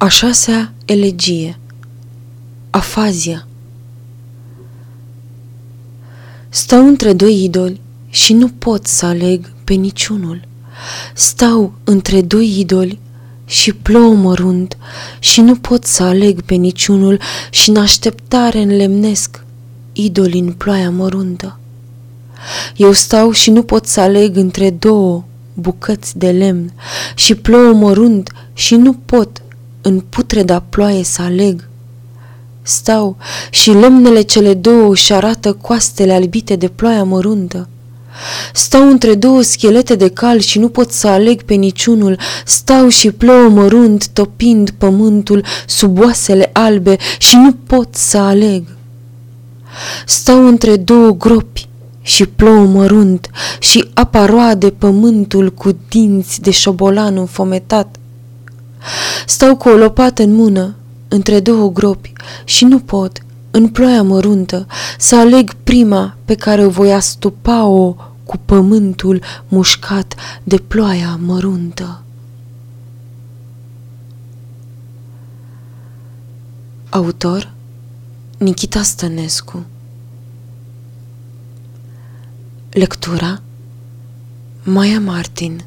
A șasea elegie Afazia Stau între doi idoli și nu pot să aleg pe niciunul. Stau între doi idoli și plouă mărunt și nu pot să aleg pe niciunul și în așteptare înlemnesc idoli în ploaia măruntă. Eu stau și nu pot să aleg între două bucăți de lemn și plouă mărunt și nu pot în putreda ploaie să aleg. Stau și lemnele cele două își arată coastele albite de ploaia măruntă. Stau între două schelete de cal și nu pot să aleg pe niciunul. Stau și plouă mărunt, topind pământul sub oasele albe și nu pot să aleg. Stau între două gropi și plouă mărunt și apa roade pământul cu dinți de șobolan înfometat. Stau cu o lopată în mână, între două gropi și nu pot, în ploaia măruntă, să aleg prima pe care o voi astupa-o cu pământul mușcat de ploaia măruntă. Autor Nikita Stănescu Lectura Maya Martin